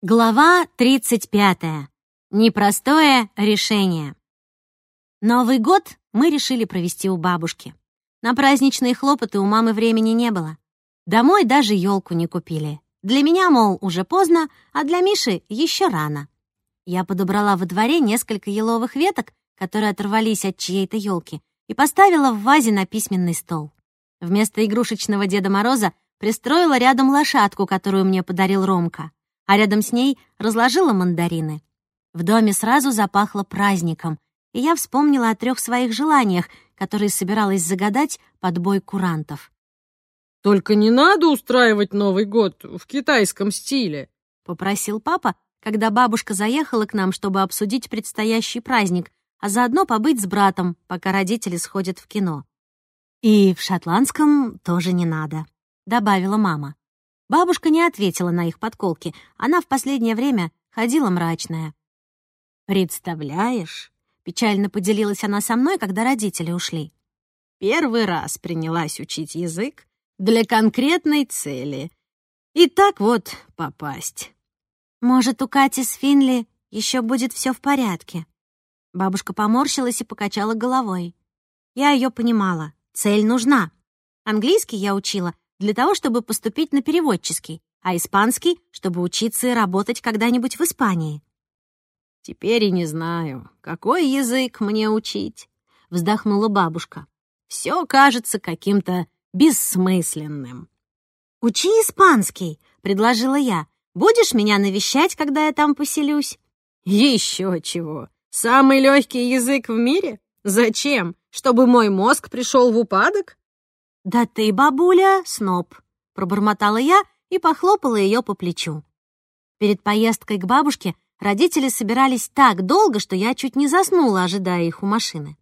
Глава 35. Непростое решение. Новый год мы решили провести у бабушки. На праздничные хлопоты у мамы времени не было. Домой даже елку не купили. Для меня, мол, уже поздно, а для Миши еще рано. Я подобрала во дворе несколько еловых веток, которые оторвались от чьей-то елки, и поставила в вазе на письменный стол. Вместо игрушечного Деда Мороза пристроила рядом лошадку, которую мне подарил Ромка а рядом с ней разложила мандарины. В доме сразу запахло праздником, и я вспомнила о трех своих желаниях, которые собиралась загадать под бой курантов. «Только не надо устраивать Новый год в китайском стиле», — попросил папа, когда бабушка заехала к нам, чтобы обсудить предстоящий праздник, а заодно побыть с братом, пока родители сходят в кино. «И в шотландском тоже не надо», — добавила мама. Бабушка не ответила на их подколки. Она в последнее время ходила мрачная. «Представляешь?» — печально поделилась она со мной, когда родители ушли. «Первый раз принялась учить язык для конкретной цели. И так вот попасть». «Может, у Кати с Финли еще будет все в порядке?» Бабушка поморщилась и покачала головой. Я ее понимала. Цель нужна. Английский я учила для того, чтобы поступить на переводческий, а испанский, чтобы учиться и работать когда-нибудь в Испании. «Теперь и не знаю, какой язык мне учить», — вздохнула бабушка. «Все кажется каким-то бессмысленным». «Учи испанский», — предложила я. «Будешь меня навещать, когда я там поселюсь?» «Еще чего! Самый легкий язык в мире? Зачем? Чтобы мой мозг пришел в упадок?» «Да ты, бабуля, сноб!» — пробормотала я и похлопала ее по плечу. Перед поездкой к бабушке родители собирались так долго, что я чуть не заснула, ожидая их у машины.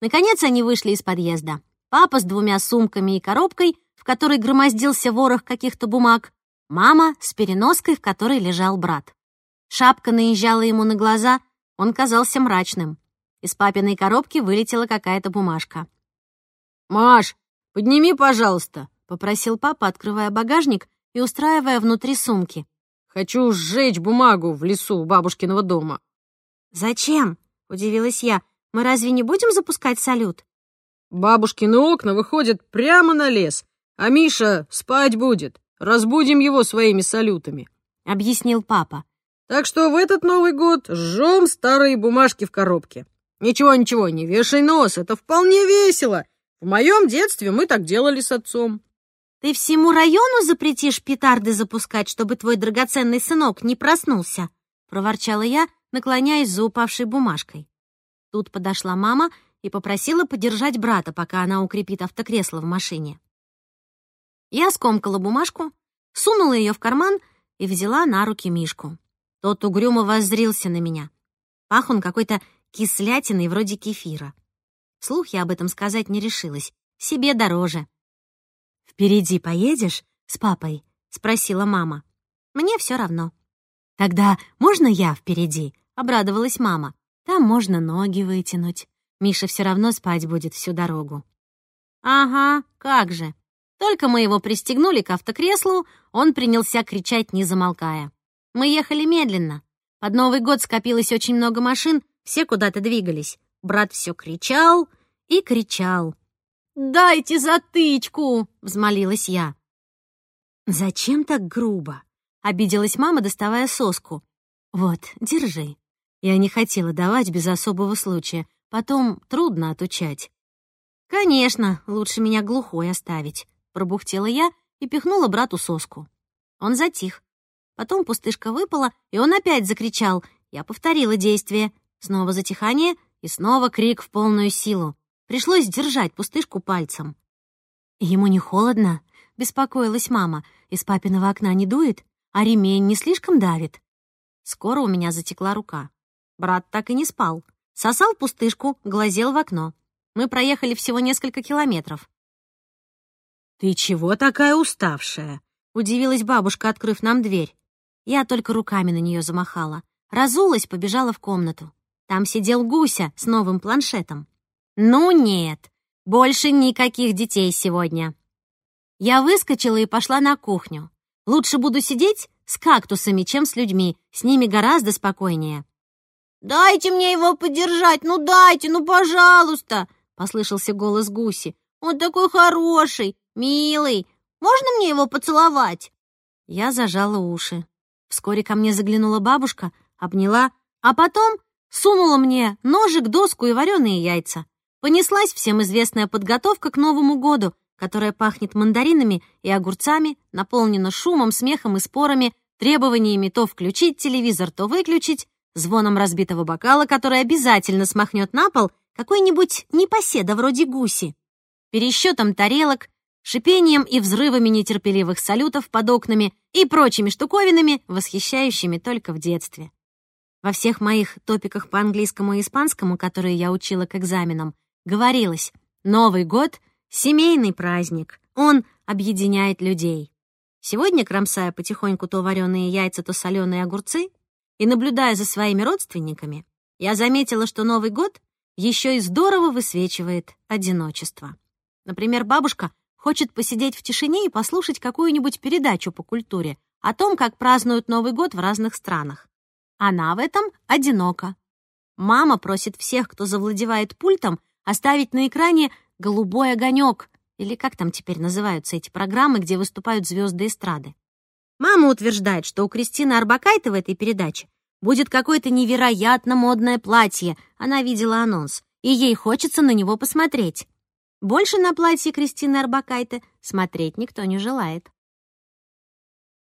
Наконец они вышли из подъезда. Папа с двумя сумками и коробкой, в которой громоздился ворох каких-то бумаг, мама с переноской, в которой лежал брат. Шапка наезжала ему на глаза, он казался мрачным. Из папиной коробки вылетела какая-то бумажка. «Маш, «Подними, пожалуйста», — попросил папа, открывая багажник и устраивая внутри сумки. «Хочу сжечь бумагу в лесу у бабушкиного дома». «Зачем?» — удивилась я. «Мы разве не будем запускать салют?» «Бабушкины окна выходят прямо на лес, а Миша спать будет. Разбудим его своими салютами», — объяснил папа. «Так что в этот Новый год жжем старые бумажки в коробке. Ничего-ничего, не вешай нос, это вполне весело. В моем детстве мы так делали с отцом. Ты всему району запретишь петарды запускать, чтобы твой драгоценный сынок не проснулся? Проворчала я, наклоняясь за упавшей бумажкой. Тут подошла мама и попросила подержать брата, пока она укрепит автокресло в машине. Я скомкала бумажку, сунула ее в карман и взяла на руки Мишку. Тот угрюмо воззрился на меня. Пах он какой-то кислятиной вроде кефира. Вслух я об этом сказать не решилась. Себе дороже. «Впереди поедешь с папой?» — спросила мама. «Мне все равно». «Тогда можно я впереди?» — обрадовалась мама. «Там можно ноги вытянуть. Миша все равно спать будет всю дорогу». «Ага, как же». Только мы его пристегнули к автокреслу, он принялся кричать, не замолкая. Мы ехали медленно. Под Новый год скопилось очень много машин, все куда-то двигались. Брат все кричал и кричал. «Дайте затычку!» — взмолилась я. «Зачем так грубо?» — обиделась мама, доставая соску. «Вот, держи. Я не хотела давать без особого случая. Потом трудно отучать». «Конечно, лучше меня глухой оставить», — пробухтела я и пихнула брату соску. Он затих. Потом пустышка выпала, и он опять закричал. Я повторила действие. Снова затихание, и снова крик в полную силу. Пришлось держать пустышку пальцем. «Ему не холодно?» — беспокоилась мама. «Из папиного окна не дует? А ремень не слишком давит?» Скоро у меня затекла рука. Брат так и не спал. Сосал пустышку, глазел в окно. Мы проехали всего несколько километров. «Ты чего такая уставшая?» — удивилась бабушка, открыв нам дверь. Я только руками на нее замахала. Разулась, побежала в комнату. Там сидел Гуся с новым планшетом. «Ну нет, больше никаких детей сегодня». Я выскочила и пошла на кухню. Лучше буду сидеть, с кактусами, чем с людьми. С ними гораздо спокойнее. «Дайте мне его подержать, ну дайте, ну пожалуйста!» — послышался голос гуси. «Он такой хороший, милый. Можно мне его поцеловать?» Я зажала уши. Вскоре ко мне заглянула бабушка, обняла, а потом сунула мне ножик, доску и вареные яйца. Понеслась всем известная подготовка к Новому году, которая пахнет мандаринами и огурцами, наполнена шумом, смехом и спорами, требованиями то включить телевизор, то выключить, звоном разбитого бокала, который обязательно смахнет на пол какой-нибудь непоседа вроде гуси, пересчетом тарелок, шипением и взрывами нетерпеливых салютов под окнами и прочими штуковинами, восхищающими только в детстве. Во всех моих топиках по английскому и испанскому, которые я учила к экзаменам, говорилось «Новый год — семейный праздник, он объединяет людей». Сегодня, кромсая потихоньку то вареные яйца, то соленые огурцы, и наблюдая за своими родственниками, я заметила, что Новый год еще и здорово высвечивает одиночество. Например, бабушка хочет посидеть в тишине и послушать какую-нибудь передачу по культуре о том, как празднуют Новый год в разных странах. Она в этом одинока. Мама просит всех, кто завладевает пультом, оставить на экране голубой огонек, или как там теперь называются эти программы, где выступают звезды эстрады. Мама утверждает, что у Кристины Арбакайте в этой передаче будет какое-то невероятно модное платье. Она видела анонс, и ей хочется на него посмотреть. Больше на платье Кристины Арбакайте смотреть никто не желает.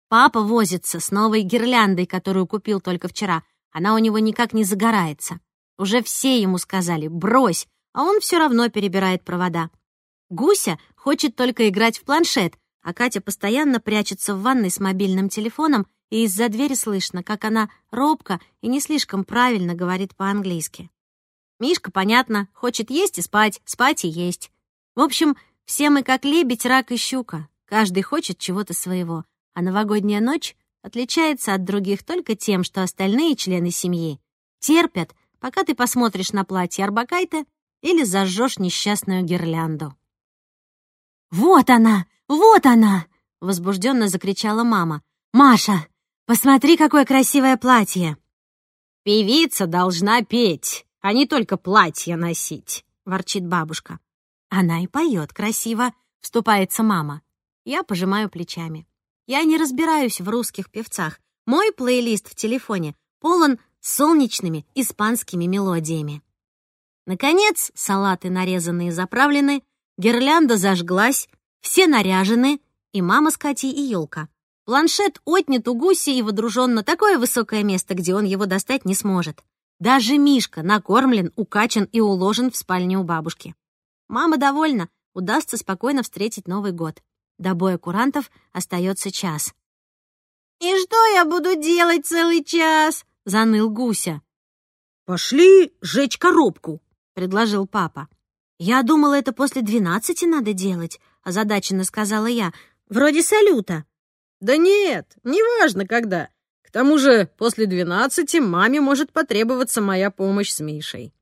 Папа возится с новой гирляндой, которую купил только вчера. Она у него никак не загорается. Уже все ему сказали «брось», а он все равно перебирает провода. Гуся хочет только играть в планшет, а Катя постоянно прячется в ванной с мобильным телефоном, и из-за двери слышно, как она робко и не слишком правильно говорит по-английски. Мишка, понятно, хочет есть и спать, спать и есть. В общем, все мы как лебедь, рак и щука. Каждый хочет чего-то своего, а новогодняя ночь отличается от других только тем, что остальные члены семьи терпят, пока ты посмотришь на платье Арбакайте или зажжешь несчастную гирлянду. «Вот она! Вот она!» — возбужденно закричала мама. «Маша, посмотри, какое красивое платье!» «Певица должна петь, а не только платье носить», — ворчит бабушка. «Она и поет красиво», — вступается мама. Я пожимаю плечами. Я не разбираюсь в русских певцах. Мой плейлист в телефоне полон солнечными испанскими мелодиями. Наконец, салаты нарезаны и заправлены, гирлянда зажглась, все наряжены, и мама с Катей, и елка. Планшет отнят у гуси и водружен на такое высокое место, где он его достать не сможет. Даже Мишка накормлен, укачан и уложен в спальне у бабушки. Мама довольна, удастся спокойно встретить Новый год. До боя курантов остается час. «И что я буду делать целый час?» — заныл Гуся. «Пошли жечь коробку», — предложил папа. «Я думала, это после двенадцати надо делать», — озадаченно сказала я. «Вроде салюта». «Да нет, неважно когда. К тому же после двенадцати маме может потребоваться моя помощь с Мишей».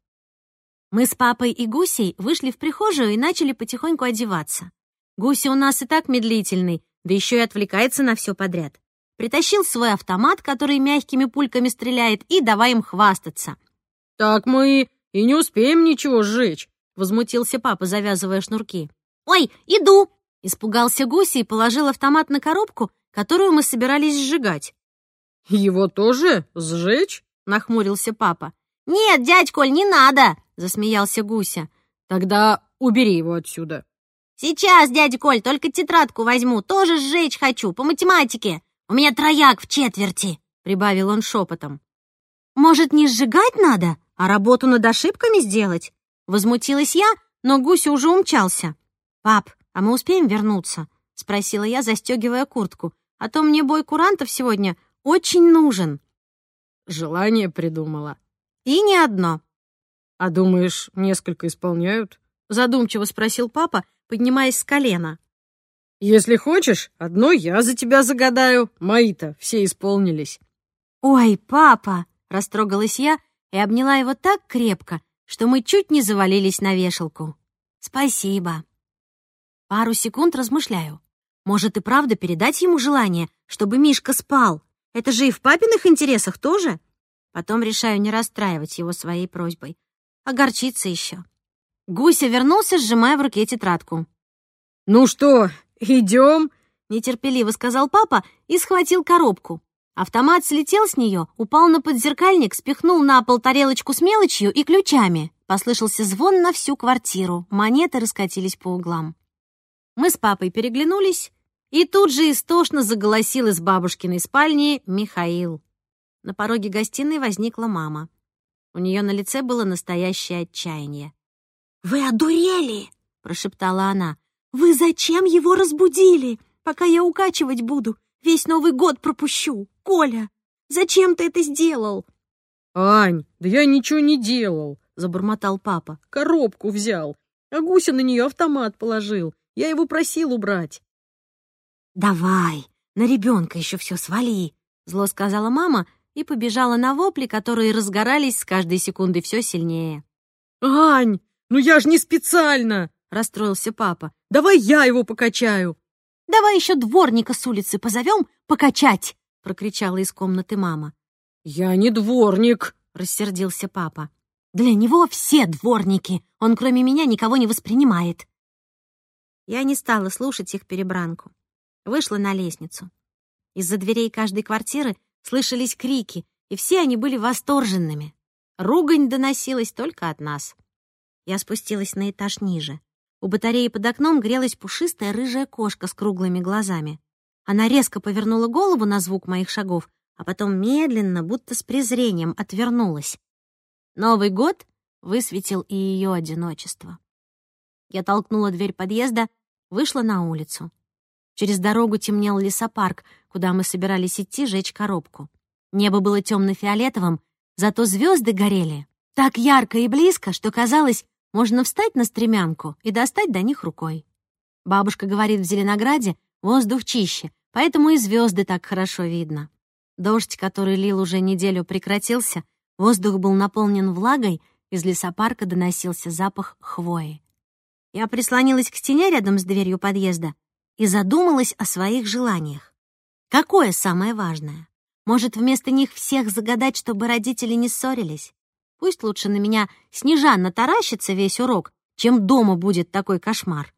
Мы с папой и Гусей вышли в прихожую и начали потихоньку одеваться. Гуся у нас и так медлительный, да еще и отвлекается на все подряд. Притащил свой автомат, который мягкими пульками стреляет, и давай им хвастаться. «Так мы «И не успеем ничего сжечь», — возмутился папа, завязывая шнурки. «Ой, иду!» — испугался Гуси и положил автомат на коробку, которую мы собирались сжигать. «Его тоже сжечь?» — нахмурился папа. «Нет, дядь Коль, не надо!» — засмеялся Гуся. «Тогда убери его отсюда». «Сейчас, дядя Коль, только тетрадку возьму, тоже сжечь хочу, по математике. У меня трояк в четверти», — прибавил он шепотом. «Может, не сжигать надо?» А работу над ошибками сделать?» Возмутилась я, но Гуся уже умчался. «Пап, а мы успеем вернуться?» — спросила я, застегивая куртку. «А то мне бой курантов сегодня очень нужен». «Желание придумала». «И не одно». «А думаешь, несколько исполняют?» — задумчиво спросил папа, поднимаясь с колена. «Если хочешь, одно я за тебя загадаю. Мои-то все исполнились». «Ой, папа!» — растрогалась я и обняла его так крепко, что мы чуть не завалились на вешалку. «Спасибо». Пару секунд размышляю. Может и правда передать ему желание, чтобы Мишка спал, Это же и в папиных интересах тоже. Потом решаю не расстраивать его своей просьбой. Огорчиться еще. Гуся вернулся, сжимая в руке тетрадку. «Ну что, идем?» — нетерпеливо сказал папа и схватил коробку. Автомат слетел с нее, упал на подзеркальник, спихнул на пол тарелочку с мелочью и ключами. Послышался звон на всю квартиру, монеты раскатились по углам. Мы с папой переглянулись, и тут же истошно заголосил из бабушкиной спальни Михаил. На пороге гостиной возникла мама. У нее на лице было настоящее отчаяние. «Вы одурели!» — прошептала она. «Вы зачем его разбудили? Пока я укачивать буду, весь Новый год пропущу. Коля, зачем ты это сделал?» «Ань, да я ничего не делал», — забормотал папа. «Коробку взял, а Гуся на нее автомат положил. Я его просил убрать». «Давай, на ребенка еще все свали», — зло сказала мама и побежала на вопли, которые разгорались с каждой секундой все сильнее. «Ань, ну я ж не специально!» — расстроился папа. «Давай я его покачаю!» «Давай еще дворника с улицы позовем покачать!» — прокричала из комнаты мама. «Я не дворник!» — рассердился папа. «Для него все дворники. Он кроме меня никого не воспринимает». Я не стала слушать их перебранку. Вышла на лестницу. Из-за дверей каждой квартиры слышались крики, и все они были восторженными. Ругань доносилась только от нас. Я спустилась на этаж ниже. У батареи под окном грелась пушистая рыжая кошка с круглыми глазами. Она резко повернула голову на звук моих шагов, а потом медленно, будто с презрением, отвернулась. Новый год высветил и ее одиночество. Я толкнула дверь подъезда, вышла на улицу. Через дорогу темнел лесопарк, куда мы собирались идти жечь коробку. Небо было темно-фиолетовым, зато звезды горели так ярко и близко, что казалось, можно встать на стремянку и достать до них рукой. Бабушка говорит, в Зеленограде воздух чище, поэтому и звезды так хорошо видно. Дождь, который лил уже неделю, прекратился, воздух был наполнен влагой, из лесопарка доносился запах хвои. Я прислонилась к стене рядом с дверью подъезда и задумалась о своих желаниях. Какое самое важное? Может, вместо них всех загадать, чтобы родители не ссорились? Пусть лучше на меня Снежанна таращится весь урок, чем дома будет такой кошмар.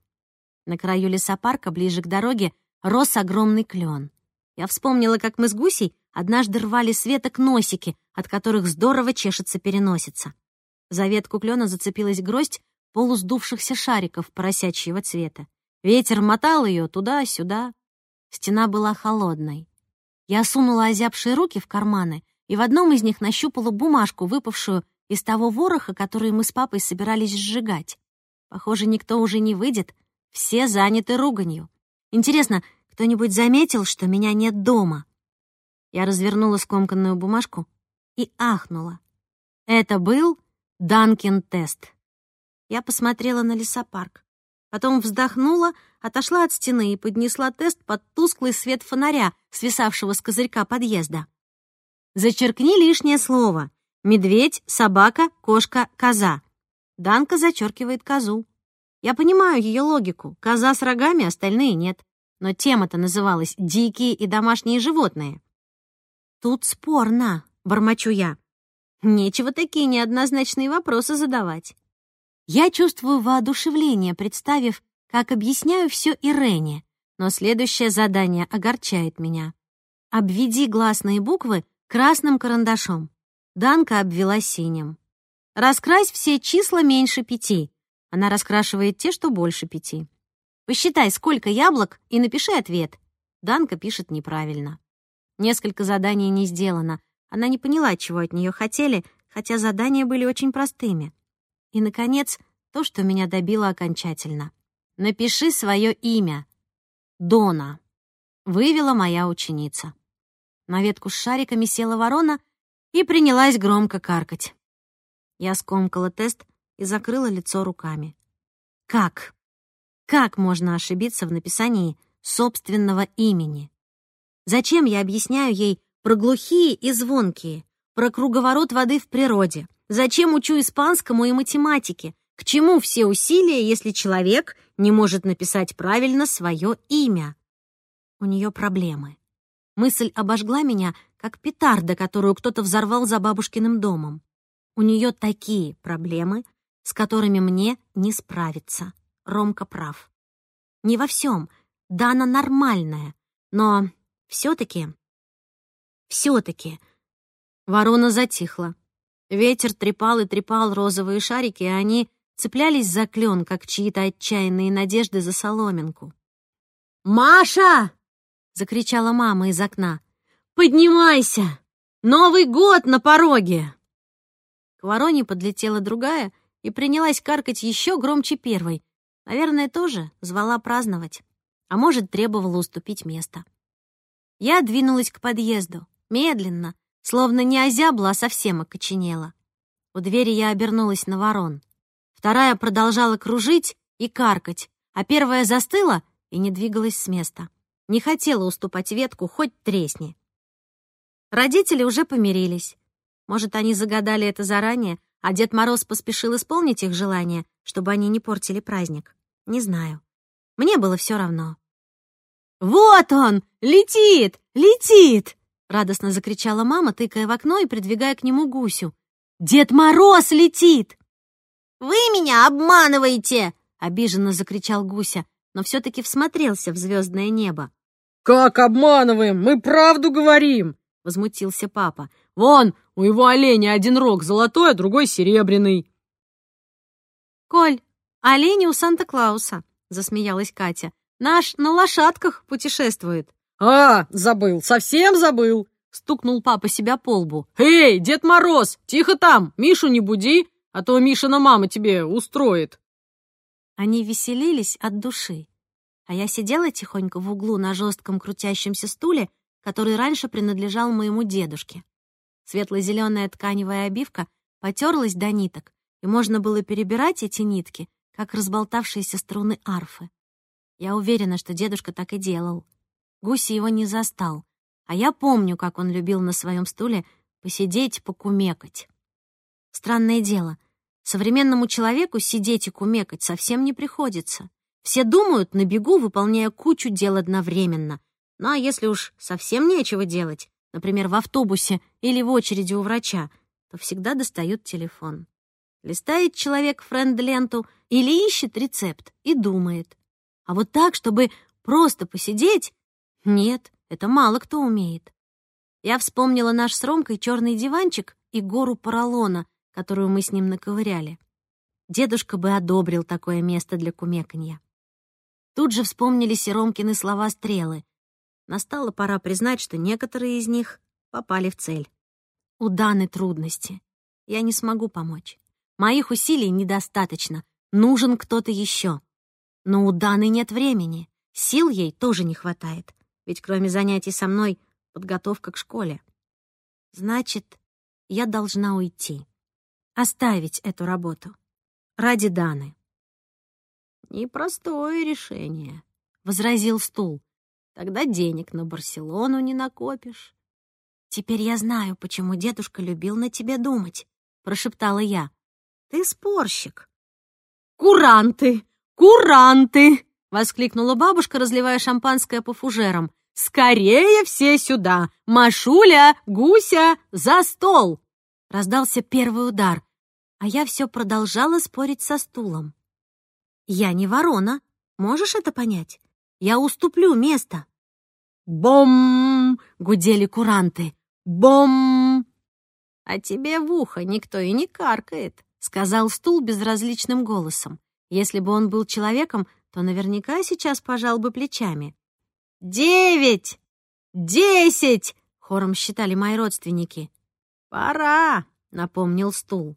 На краю лесопарка, ближе к дороге, рос огромный клен. Я вспомнила, как мы с Гусей однажды рвали с веток носики, от которых здорово чешется переносица. За ветку клена зацепилась гроздь полусдувшихся шариков поросячьего цвета. Ветер мотал ее туда-сюда. Стена была холодной. Я сунула озябшие руки в карманы и в одном из них нащупала бумажку, выпавшую из того вороха, который мы с папой собирались сжигать. Похоже, никто уже не выйдет, все заняты руганью. Интересно, кто-нибудь заметил, что меня нет дома? Я развернула скомканную бумажку и ахнула. Это был Данкин-тест. Я посмотрела на лесопарк. Потом вздохнула, отошла от стены и поднесла тест под тусклый свет фонаря, свисавшего с козырька подъезда. «Зачеркни лишнее слово. Медведь, собака, кошка, коза. Данка зачеркивает козу. Я понимаю ее логику. Коза с рогами, остальные нет. Но тема-то называлась «Дикие и домашние животные». Тут спорно, бормочу я. Нечего такие неоднозначные вопросы задавать. Я чувствую воодушевление, представив, как объясняю все Ирене, но следующее задание огорчает меня. Обведи гласные буквы красным карандашом. Данка обвела синим. «Раскрась все числа меньше пяти». Она раскрашивает те, что больше пяти. «Посчитай, сколько яблок, и напиши ответ». Данка пишет неправильно. Несколько заданий не сделано. Она не поняла, чего от нее хотели, хотя задания были очень простыми. И, наконец, то, что меня добило окончательно. «Напиши свое имя». «Дона», — вывела моя ученица. На ветку с шариками села ворона — и принялась громко каркать. Я скомкала тест и закрыла лицо руками. Как? Как можно ошибиться в написании собственного имени? Зачем я объясняю ей про глухие и звонкие, про круговорот воды в природе? Зачем учу испанскому и математике? К чему все усилия, если человек не может написать правильно свое имя? У нее проблемы. Мысль обожгла меня, как петарда, которую кто-то взорвал за бабушкиным домом. У нее такие проблемы, с которыми мне не справиться. Ромка прав. Не во всем. Да, она нормальная. Но все-таки... Все-таки... Ворона затихла. Ветер трепал и трепал розовые шарики, и они цеплялись за клен, как чьи-то отчаянные надежды за соломинку. «Маша!» — закричала мама из окна. «Поднимайся! Новый год на пороге!» К вороне подлетела другая и принялась каркать еще громче первой. Наверное, тоже звала праздновать, а может, требовала уступить место. Я двинулась к подъезду, медленно, словно не озябла, а совсем окоченела. У двери я обернулась на ворон. Вторая продолжала кружить и каркать, а первая застыла и не двигалась с места. Не хотела уступать ветку, хоть тресни. Родители уже помирились. Может, они загадали это заранее, а Дед Мороз поспешил исполнить их желание, чтобы они не портили праздник. Не знаю. Мне было все равно. «Вот он! Летит! Летит!» — радостно закричала мама, тыкая в окно и придвигая к нему гусю. «Дед Мороз летит!» «Вы меня обманываете!» — обиженно закричал Гуся, но все-таки всмотрелся в звездное небо. «Как обманываем? Мы правду говорим!» — возмутился папа. «Вон, у его оленя один рог золотой, а другой серебряный». «Коль, олени у Санта-Клауса», — засмеялась Катя. «Наш на лошадках путешествует». «А, забыл, совсем забыл!» — стукнул папа себя по лбу. «Эй, Дед Мороз, тихо там, Мишу не буди, а то Мишина мама тебе устроит». Они веселились от души а я сидела тихонько в углу на жестком крутящемся стуле, который раньше принадлежал моему дедушке. Светло-зеленая тканевая обивка потерлась до ниток, и можно было перебирать эти нитки, как разболтавшиеся струны арфы. Я уверена, что дедушка так и делал. Гуси его не застал, а я помню, как он любил на своем стуле посидеть, покумекать. Странное дело, современному человеку сидеть и кумекать совсем не приходится. Все думают на бегу, выполняя кучу дел одновременно. Ну а если уж совсем нечего делать, например, в автобусе или в очереди у врача, то всегда достают телефон. Листает человек френд-ленту или ищет рецепт и думает. А вот так, чтобы просто посидеть, нет, это мало кто умеет. Я вспомнила наш с Ромкой черный диванчик и гору поролона, которую мы с ним наковыряли. Дедушка бы одобрил такое место для кумеканья. Тут же вспомнились и Ромкины слова стрелы. Настала пора признать, что некоторые из них попали в цель. У Даны трудности. Я не смогу помочь. Моих усилий недостаточно. Нужен кто-то еще. Но у Даны нет времени. Сил ей тоже не хватает. Ведь кроме занятий со мной, подготовка к школе. Значит, я должна уйти. Оставить эту работу. Ради Даны. «Непростое решение», — возразил стул. «Тогда денег на Барселону не накопишь». «Теперь я знаю, почему дедушка любил на тебе думать», — прошептала я. «Ты спорщик». «Куранты! Куранты!» — воскликнула бабушка, разливая шампанское по фужерам. «Скорее все сюда! Машуля, Гуся, за стол!» Раздался первый удар, а я все продолжала спорить со стулом. Я не ворона. Можешь это понять? Я уступлю место. Бом! гудели куранты. Бом! А тебе в ухо никто и не каркает, сказал стул безразличным голосом. Если бы он был человеком, то наверняка сейчас пожал бы плечами. «Девять! Десять!» — хором считали мои родственники. «Пора!» — напомнил стул.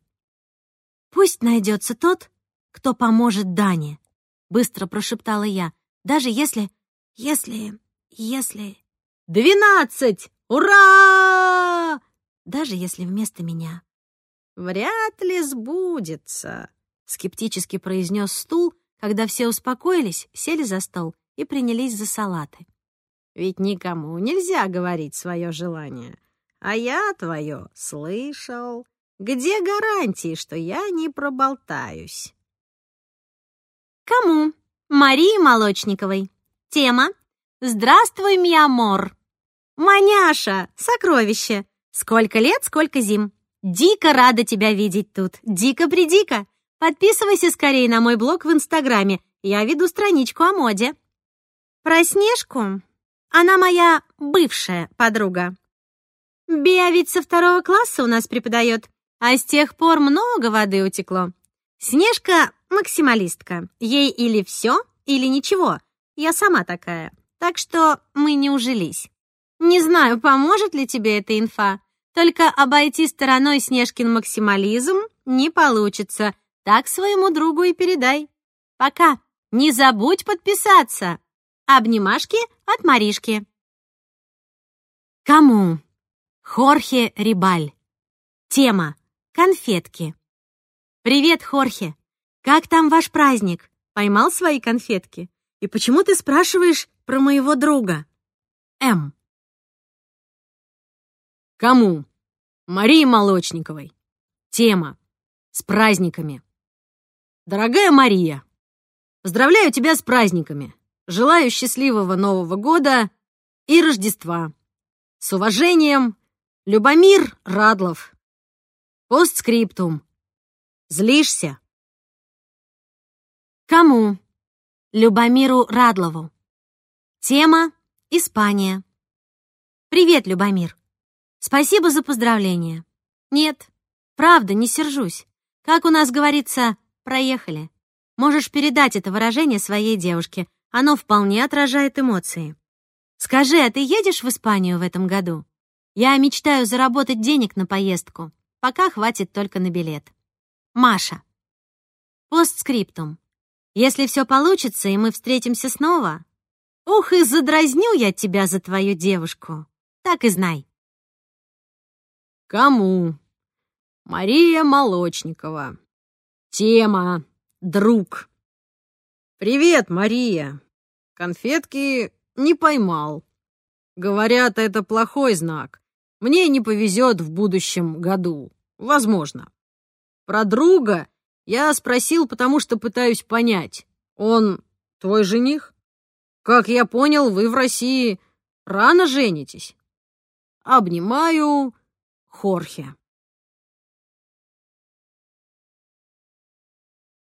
«Пусть найдется тот, кто поможет Дане», — быстро прошептала я, «даже если... если... если...» «Двенадцать! Ура!» «Даже если вместо меня». «Вряд ли сбудется», — скептически произнес стул, когда все успокоились, сели за стол и принялись за салаты. «Ведь никому нельзя говорить свое желание, а я твое слышал. Где гарантии, что я не проболтаюсь?» Кому? Марии Молочниковой. Тема «Здравствуй, миамор». Маняша, сокровище! Сколько лет, сколько зим! Дико рада тебя видеть тут, дико-придико! Подписывайся скорее на мой блог в Инстаграме, я веду страничку о моде. Про Снежку? Она моя бывшая подруга. Беа ведь со второго класса у нас преподает, а с тех пор много воды утекло. Снежка — максималистка. Ей или все, или ничего. Я сама такая. Так что мы не ужились. Не знаю, поможет ли тебе эта инфа. Только обойти стороной Снежкин максимализм не получится. Так своему другу и передай. Пока. Не забудь подписаться. Обнимашки от Маришки. Кому? Хорхе Рибаль. Тема. Конфетки. Привет, Хорхе. Как там ваш праздник? Поймал свои конфетки? И почему ты спрашиваешь про моего друга? М. Кому? Марии Молочниковой. Тема. С праздниками. Дорогая Мария, поздравляю тебя с праздниками. Желаю счастливого Нового года и Рождества. С уважением, Любомир Радлов. Постскриптум. Злишься? Кому? Любомиру Радлову. Тема Испания. Привет, Любомир. Спасибо за поздравления. Нет, правда, не сержусь. Как у нас говорится, проехали. Можешь передать это выражение своей девушке. Оно вполне отражает эмоции. Скажи, а ты едешь в Испанию в этом году? Я мечтаю заработать денег на поездку. Пока хватит только на билет. Маша. Постскриптум. Если все получится, и мы встретимся снова, ух, и задразню я тебя за твою девушку. Так и знай. Кому? Мария Молочникова. Тема «Друг». Привет, Мария. Конфетки не поймал. Говорят, это плохой знак. Мне не повезет в будущем году. Возможно. Про друга я спросил, потому что пытаюсь понять. Он твой жених? Как я понял, вы в России рано женитесь. Обнимаю Хорхе.